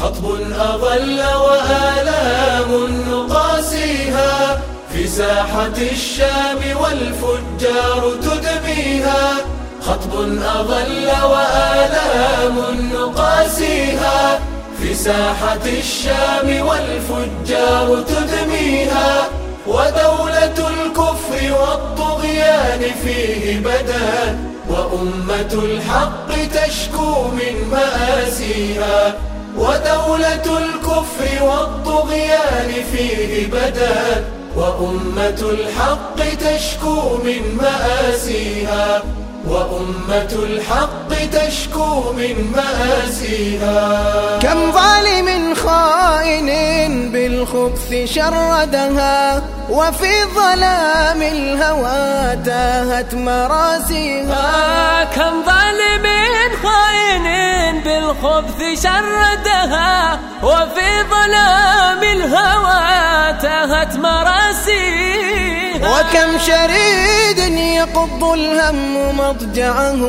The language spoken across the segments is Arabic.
خطب أغل وآلام نقاسيها في ساحة الشام والفجار تدميها. خطب أغل وآلام نقاسيها في ساحة الشام والفجار تدميها. ودولة الكفر والطغيان فيه بدا وأمة الحق تشكو من مآسيها. ودولة الكفر والطغيان فيه بدا وأمة الحق تشكو من مآسيها. وأمة الحق تشكو من مآسيها. كم ظالم خائن بالخبث شردها وفي ظلام الهوى تاهت مراسيها. كم ظالم بالخبث شردها وفي ظلام الهوى تاهت مراسيها. وكم شريد يقض الهم مضجعه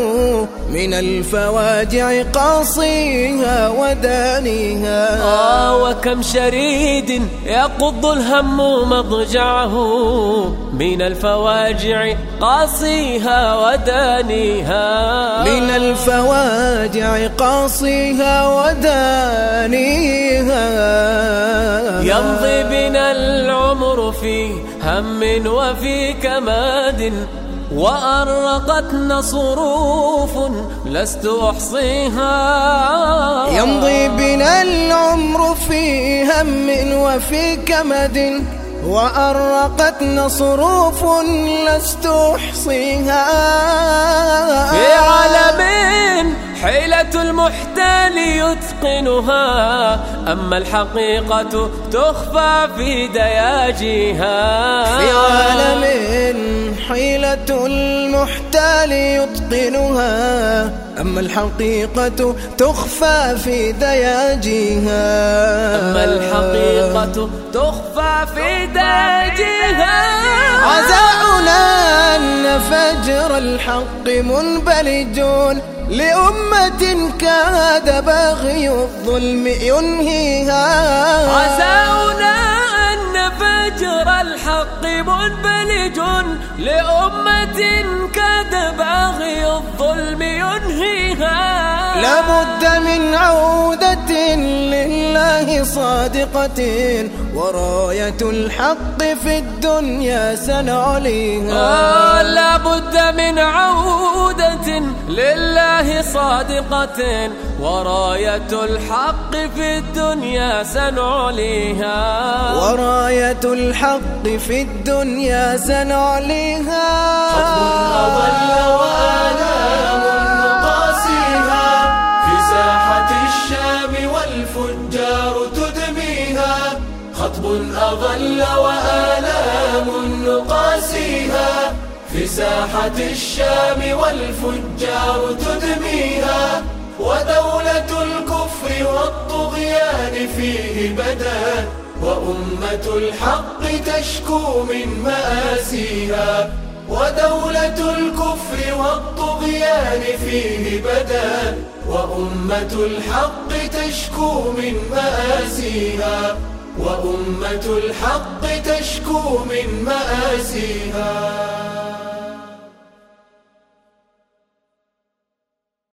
من الفواجع قاصيها. ودانيها آه وكم شريد يقض الهم مضجعه من الفواجع قاصيها ودانيها. من الفواجع قاصيها ودانيها. يمضي بنا العمر في هم وفي كماد وأرقتنا صروف لست أحصيها. يمضي بنا العمر في هم وفي كمد وأرقتنا صروف لست أحصيها. في عالم حيلة المحتال يتقنها أما الحقيقة تخفى في دياجيها. في عالم حيلة المحتال يتقنها أما الحقيقة تخفى في دياجيها أما الحقيقة تخفى في دياجيها عزاؤنا أن فجر الحق منبلج لأمة كاد باغي الظلم ينهيها. عزاؤنا أن فجر الحق منبلج لأمة كاد باغي الظلم ينهيها. لابد من عودة لله صادقة وراية الحق في الدنيا سنعليها. آه لابد من عودة لله صادقة وراية الحق في الدنيا سنعليها. وراية الحق في الدنيا سنعليها خطب أضل وآلام نقاسيها في ساحة الشام والفجار تدميها. خطب أغل وآلام نقاسيها في ساحة الشام والفجار تدميها. ودولة الكفر والطغيان فيه بدا وأمة الحق تشكو من مآسيها ودولة الكفر والطغيان فيه بدا وأمة الحق تشكو من مآسيها وأمة الحق تشكو من مآسيها.